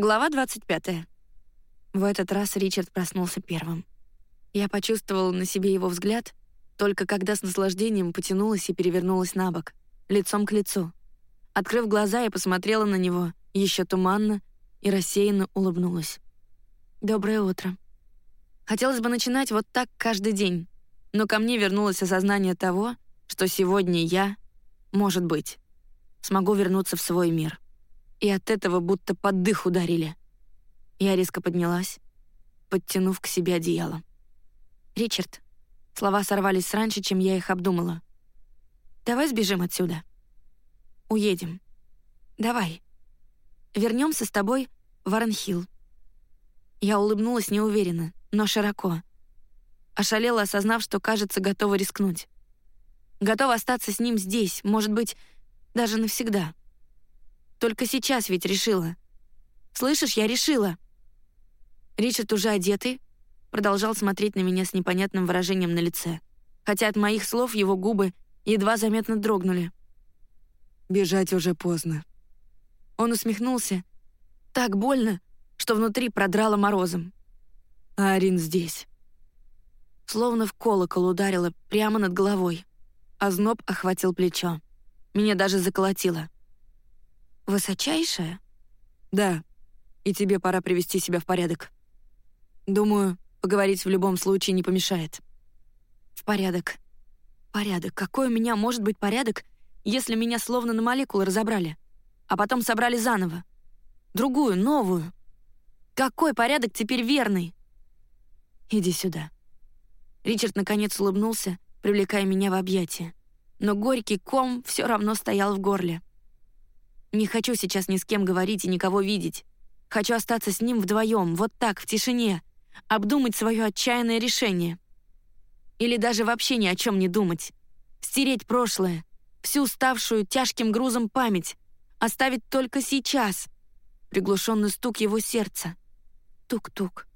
Глава 25. В этот раз Ричард проснулся первым. Я почувствовала на себе его взгляд, только когда с наслаждением потянулась и перевернулась на бок, лицом к лицу. Открыв глаза, я посмотрела на него, еще туманно, и рассеянно улыбнулась. «Доброе утро». Хотелось бы начинать вот так каждый день, но ко мне вернулось осознание того, что сегодня я, может быть, смогу вернуться в свой мир. И от этого будто под дых ударили. Я резко поднялась, подтянув к себе одеяло. «Ричард», слова сорвались раньше, чем я их обдумала. «Давай сбежим отсюда. Уедем. Давай. Вернемся с тобой в Арнхилл». Я улыбнулась неуверенно, но широко. Ошалела, осознав, что, кажется, готова рискнуть. Готова остаться с ним здесь, может быть, даже навсегда. Только сейчас ведь решила. Слышишь, я решила. Ричард уже одетый, продолжал смотреть на меня с непонятным выражением на лице, хотя от моих слов его губы едва заметно дрогнули. «Бежать уже поздно». Он усмехнулся. Так больно, что внутри продрало морозом. Арин здесь. Словно в колокол ударило прямо над головой. А зноб охватил плечо. Меня даже заколотило. «Высочайшая?» «Да, и тебе пора привести себя в порядок. Думаю, поговорить в любом случае не помешает». «В порядок. Порядок. Какой у меня может быть порядок, если меня словно на молекулы разобрали, а потом собрали заново? Другую, новую. Какой порядок теперь верный?» «Иди сюда». Ричард наконец улыбнулся, привлекая меня в объятия но горький ком все равно стоял в горле. Не хочу сейчас ни с кем говорить и никого видеть. Хочу остаться с ним вдвоем, вот так, в тишине, обдумать свое отчаянное решение. Или даже вообще ни о чем не думать. Стереть прошлое, всю ставшую тяжким грузом память, оставить только сейчас. Приглушенный стук его сердца. Тук-тук.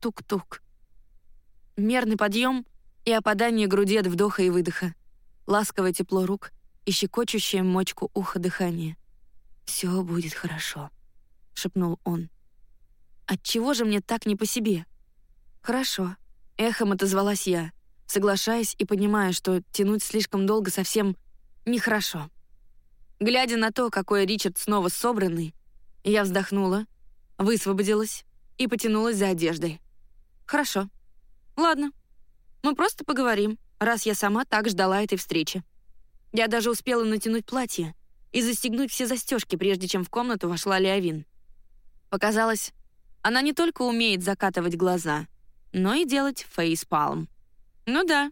Тук-тук. Мерный подъем и опадание груди от вдоха и выдоха ласковое тепло рук и щекочущее мочку уха дыхание. «Все будет хорошо», — шепнул он. «Отчего же мне так не по себе?» «Хорошо», — эхом отозвалась я, соглашаясь и понимая, что тянуть слишком долго совсем нехорошо. Глядя на то, какой Ричард снова собранный, я вздохнула, высвободилась и потянулась за одеждой. «Хорошо. Ладно. Мы просто поговорим раз я сама так ждала этой встречи. Я даже успела натянуть платье и застегнуть все застежки, прежде чем в комнату вошла Леовин. Показалось, она не только умеет закатывать глаза, но и делать фейспалм. Ну да,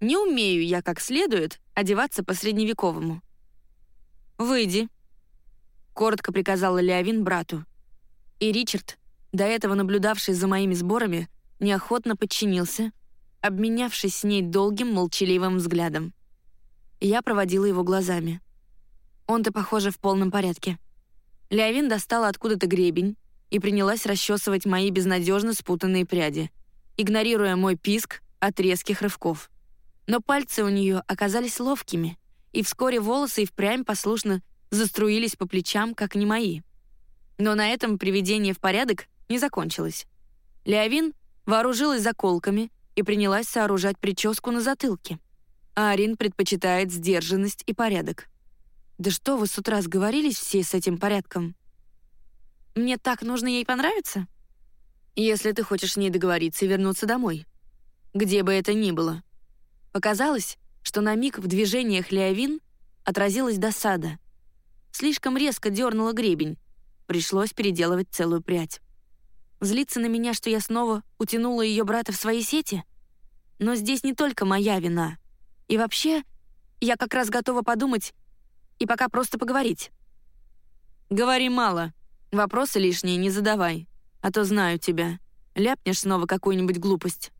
не умею я как следует одеваться по-средневековому. «Выйди», — коротко приказала Леовин брату. И Ричард, до этого наблюдавший за моими сборами, неохотно подчинился — обменявшись с ней долгим молчаливым взглядом. Я проводила его глазами. Он-то, похоже, в полном порядке. Леовин достала откуда-то гребень и принялась расчесывать мои безнадежно спутанные пряди, игнорируя мой писк от резких рывков. Но пальцы у нее оказались ловкими, и вскоре волосы и впрямь послушно заструились по плечам, как не мои. Но на этом приведение в порядок не закончилось. Леовин вооружилась заколками и принялась сооружать прическу на затылке. Арин предпочитает сдержанность и порядок. «Да что вы с утра сговорились все с этим порядком?» «Мне так нужно ей понравиться?» «Если ты хочешь с ней договориться и вернуться домой. Где бы это ни было». Показалось, что на миг в движениях Леовин отразилась досада. Слишком резко дернула гребень. Пришлось переделывать целую прядь. Злиться на меня, что я снова утянула ее брата в свои сети? Но здесь не только моя вина. И вообще, я как раз готова подумать и пока просто поговорить. Говори мало. Вопросы лишние не задавай. А то знаю тебя. Ляпнешь снова какую-нибудь глупость.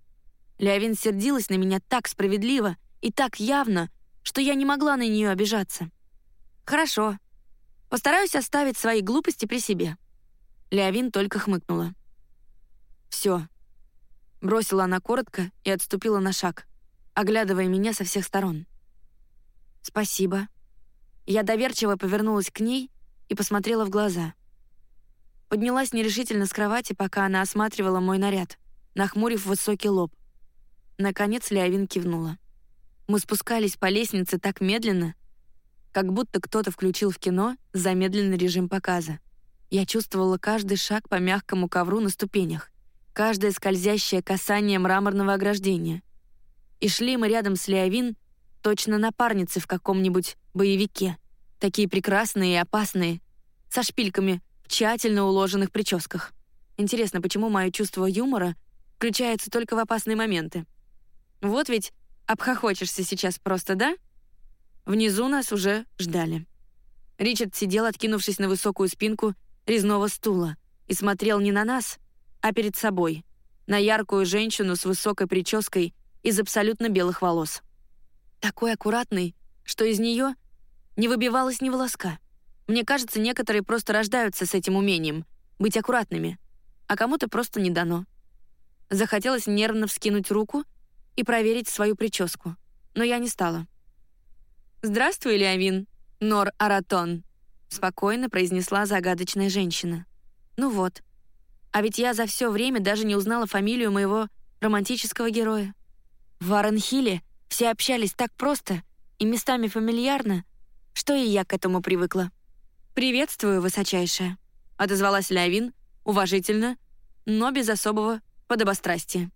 Леовин сердилась на меня так справедливо и так явно, что я не могла на нее обижаться. Хорошо. Постараюсь оставить свои глупости при себе. Леовин только хмыкнула. Все. Бросила она коротко и отступила на шаг, оглядывая меня со всех сторон. «Спасибо». Я доверчиво повернулась к ней и посмотрела в глаза. Поднялась нерешительно с кровати, пока она осматривала мой наряд, нахмурив высокий лоб. Наконец Леовин кивнула. Мы спускались по лестнице так медленно, как будто кто-то включил в кино замедленный режим показа. Я чувствовала каждый шаг по мягкому ковру на ступенях, каждое скользящее касание мраморного ограждения. И шли мы рядом с Леовин, точно напарницы в каком-нибудь боевике. Такие прекрасные и опасные, со шпильками в тщательно уложенных прическах. Интересно, почему мое чувство юмора включается только в опасные моменты? Вот ведь обхохочешься сейчас просто, да? Внизу нас уже ждали. Ричард сидел, откинувшись на высокую спинку резного стула, и смотрел не на нас, а перед собой, на яркую женщину с высокой прической из абсолютно белых волос. Такой аккуратный, что из нее не выбивалось ни волоска. Мне кажется, некоторые просто рождаются с этим умением — быть аккуратными, а кому-то просто не дано. Захотелось нервно вскинуть руку и проверить свою прическу, но я не стала. «Здравствуй, Леовин, Нор Аратон», — спокойно произнесла загадочная женщина. «Ну вот. А ведь я за все время даже не узнала фамилию моего романтического героя. В Варенхилле все общались так просто и местами фамильярно, что и я к этому привыкла. «Приветствую, высочайшая», — отозвалась Лявин, уважительно, но без особого подобострастия.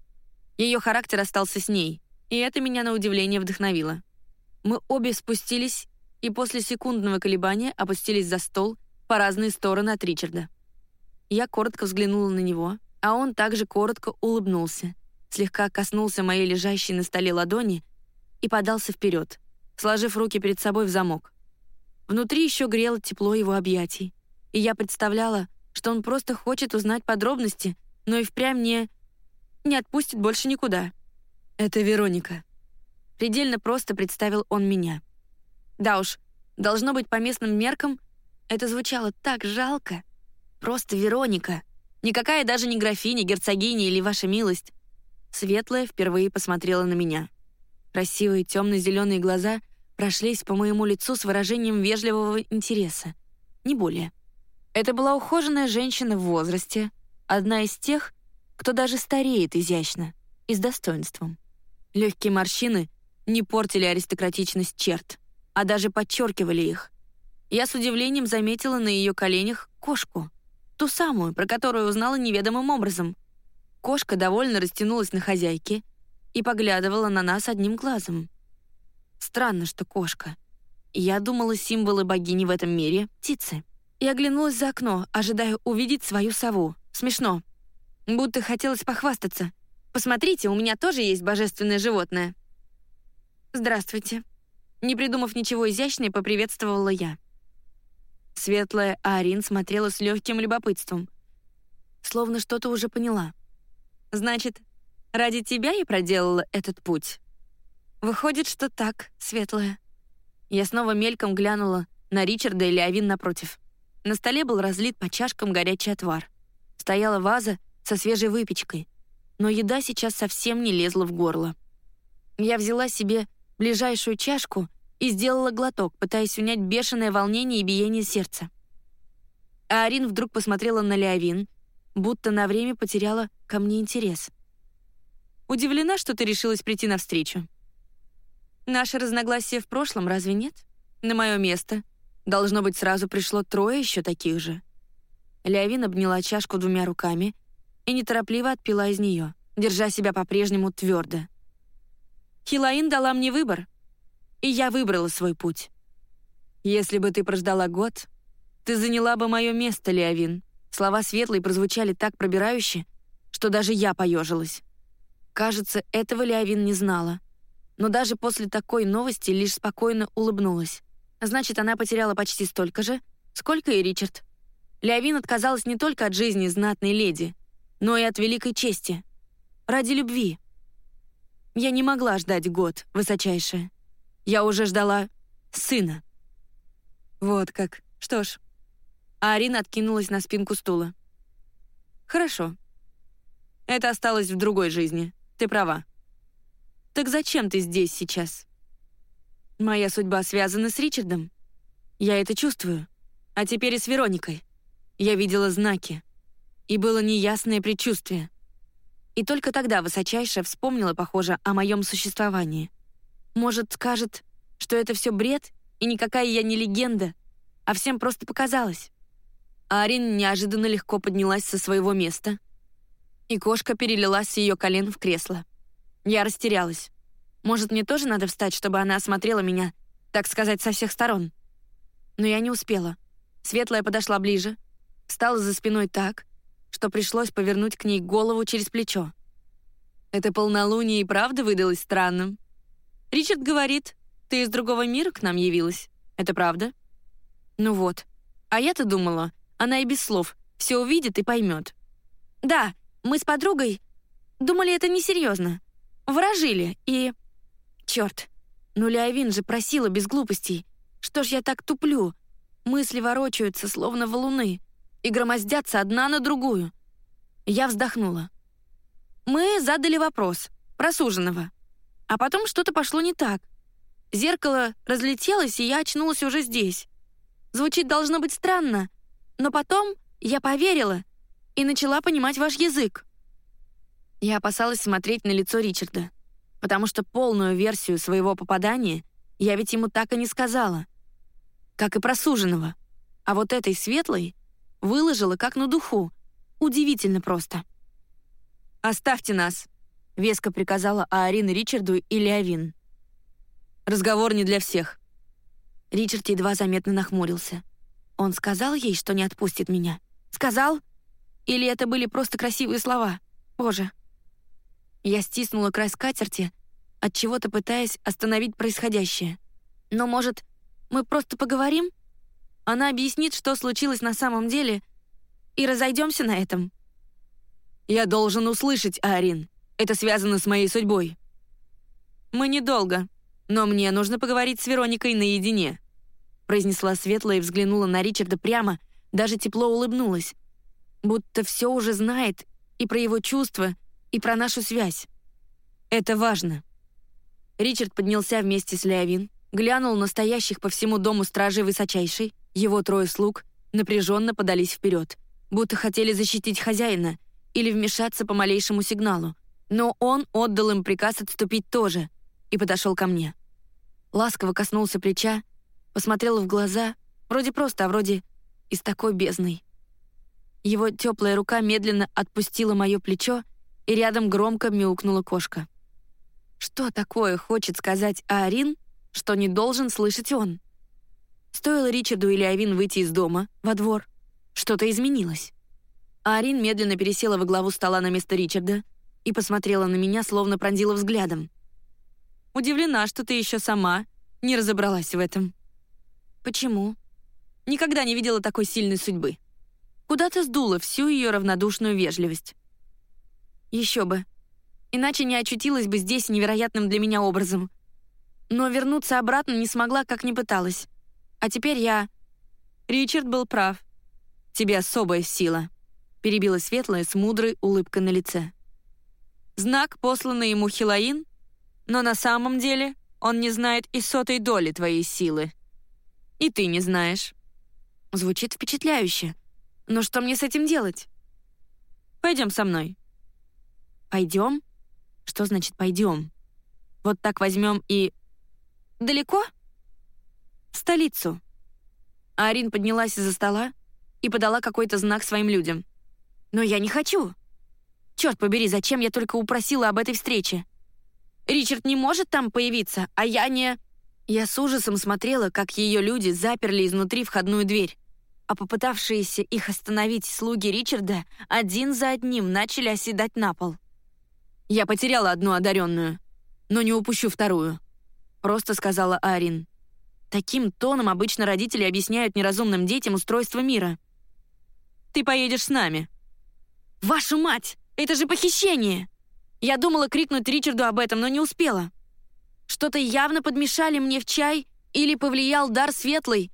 Ее характер остался с ней, и это меня на удивление вдохновило. Мы обе спустились и после секундного колебания опустились за стол по разные стороны от Ричарда. Я коротко взглянула на него, а он также коротко улыбнулся, слегка коснулся моей лежащей на столе ладони и подался вперед, сложив руки перед собой в замок. Внутри еще грело тепло его объятий, и я представляла, что он просто хочет узнать подробности, но и впрямь не... не отпустит больше никуда. «Это Вероника». Предельно просто представил он меня. Да уж, должно быть по местным меркам, это звучало так жалко. Просто Вероника. Никакая даже не графиня, герцогиня или ваша милость. Светлая впервые посмотрела на меня. Красивые темно-зеленые глаза прошлись по моему лицу с выражением вежливого интереса. Не более. Это была ухоженная женщина в возрасте, одна из тех, кто даже стареет изящно и с достоинством. Легкие морщины не портили аристократичность черт, а даже подчеркивали их. Я с удивлением заметила на ее коленях кошку, ту самую, про которую узнала неведомым образом. Кошка довольно растянулась на хозяйке и поглядывала на нас одним глазом. Странно, что кошка. Я думала, символы богини в этом мире — птицы. И оглянулась за окно, ожидая увидеть свою сову. Смешно. Будто хотелось похвастаться. «Посмотрите, у меня тоже есть божественное животное». «Здравствуйте». Не придумав ничего изящнее, поприветствовала я. Светлая Арин смотрела с легким любопытством. Словно что-то уже поняла. «Значит, ради тебя я проделала этот путь?» Выходит, что так, светлая. Я снова мельком глянула на Ричарда и Леовин напротив. На столе был разлит по чашкам горячий отвар. Стояла ваза со свежей выпечкой, но еда сейчас совсем не лезла в горло. Я взяла себе ближайшую чашку и сделала глоток, пытаясь унять бешеное волнение и биение сердца. А Арин вдруг посмотрела на Леовин, будто на время потеряла ко мне интерес. «Удивлена, что ты решилась прийти навстречу», Наше разногласие в прошлом, разве нет? На мое место. Должно быть, сразу пришло трое еще таких же. Леовин обняла чашку двумя руками и неторопливо отпила из нее, держа себя по-прежнему твердо. Хилаин дала мне выбор, и я выбрала свой путь. Если бы ты прождала год, ты заняла бы мое место, Леовин. Слова светлые прозвучали так пробирающе, что даже я поежилась. Кажется, этого Леовин не знала — но даже после такой новости лишь спокойно улыбнулась. Значит, она потеряла почти столько же, сколько и Ричард. Леовин отказалась не только от жизни знатной леди, но и от великой чести. Ради любви. Я не могла ждать год, высочайшая. Я уже ждала сына. Вот как. Что ж. А Арина откинулась на спинку стула. Хорошо. Это осталось в другой жизни. Ты права. Так зачем ты здесь сейчас? Моя судьба связана с Ричардом. Я это чувствую. А теперь и с Вероникой. Я видела знаки. И было неясное предчувствие. И только тогда высочайшая вспомнила, похоже, о моем существовании. Может, скажет, что это все бред, и никакая я не легенда, а всем просто показалось. Арин неожиданно легко поднялась со своего места, и кошка перелилась с ее колен в кресло. Я растерялась. Может, мне тоже надо встать, чтобы она осмотрела меня, так сказать, со всех сторон? Но я не успела. Светлая подошла ближе, встала за спиной так, что пришлось повернуть к ней голову через плечо. Это полнолуние и правда выдалось странным. Ричард говорит, ты из другого мира к нам явилась. Это правда? Ну вот. А я-то думала, она и без слов все увидит и поймет. Да, мы с подругой думали это несерьезно. Ворожили и... Черт, ну Леовин же просила без глупостей. Что ж я так туплю? Мысли ворочаются, словно валуны, и громоздятся одна на другую. Я вздохнула. Мы задали вопрос про суженого. А потом что-то пошло не так. Зеркало разлетелось, и я очнулась уже здесь. Звучит должно быть странно, но потом я поверила и начала понимать ваш язык. Я опасалась смотреть на лицо Ричарда, потому что полную версию своего попадания я ведь ему так и не сказала. Как и про суженого. А вот этой светлой выложила как на духу. Удивительно просто. «Оставьте нас», — веско приказала Аарин Ричарду и Леовин. «Разговор не для всех». Ричард едва заметно нахмурился. Он сказал ей, что не отпустит меня? Сказал? Или это были просто красивые слова? Боже. Я стиснула край скатерти, от чего-то пытаясь остановить происходящее. Но, может, мы просто поговорим? Она объяснит, что случилось на самом деле, и разойдемся на этом. Я должен услышать, Арин. Это связано с моей судьбой. Мы недолго, но мне нужно поговорить с Вероникой наедине произнесла светлая и взглянула на Ричарда прямо, даже тепло улыбнулась. Будто все уже знает и про его чувства, и про нашу связь. Это важно. Ричард поднялся вместе с Леовин, глянул на стоящих по всему дому стражей высочайшей, его трое слуг напряженно подались вперед, будто хотели защитить хозяина или вмешаться по малейшему сигналу. Но он отдал им приказ отступить тоже и подошел ко мне. Ласково коснулся плеча, посмотрела в глаза, вроде просто, а вроде и с такой бездной. Его теплая рука медленно отпустила мое плечо, и рядом громко мяукнула кошка. Что такое хочет сказать Аарин, что не должен слышать он? Стоило Ричарду или Авин выйти из дома, во двор, что-то изменилось. Аарин медленно пересела во главу стола на место Ричарда и посмотрела на меня, словно пронзила взглядом. «Удивлена, что ты еще сама не разобралась в этом». Почему? Никогда не видела такой сильной судьбы. Куда-то сдуло всю ее равнодушную вежливость. Еще бы. Иначе не очутилась бы здесь невероятным для меня образом. Но вернуться обратно не смогла, как ни пыталась. А теперь я... Ричард был прав. Тебе особая сила. Перебила светлая с мудрой улыбкой на лице. Знак, посланный ему Хилаин, но на самом деле он не знает и сотой доли твоей силы. И ты не знаешь. Звучит впечатляюще. Но что мне с этим делать? Пойдем со мной. Пойдем? Что значит пойдем? Вот так возьмем и... Далеко? В столицу. Арин поднялась из-за стола и подала какой-то знак своим людям. Но я не хочу. Черт побери, зачем я только упросила об этой встрече? Ричард не может там появиться, а я не... Я с ужасом смотрела, как ее люди заперли изнутри входную дверь, а попытавшиеся их остановить слуги Ричарда один за одним начали оседать на пол. «Я потеряла одну одаренную, но не упущу вторую», — просто сказала Арин. Таким тоном обычно родители объясняют неразумным детям устройство мира. «Ты поедешь с нами». «Вашу мать! Это же похищение!» Я думала крикнуть Ричарду об этом, но не успела. Что-то явно подмешали мне в чай или повлиял дар светлый.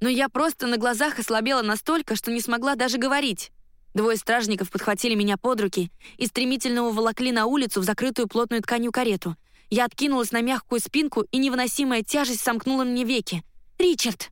Но я просто на глазах ослабела настолько, что не смогла даже говорить. Двое стражников подхватили меня под руки и стремительно уволокли на улицу в закрытую плотную тканью карету. Я откинулась на мягкую спинку, и невыносимая тяжесть сомкнула мне веки. «Ричард!»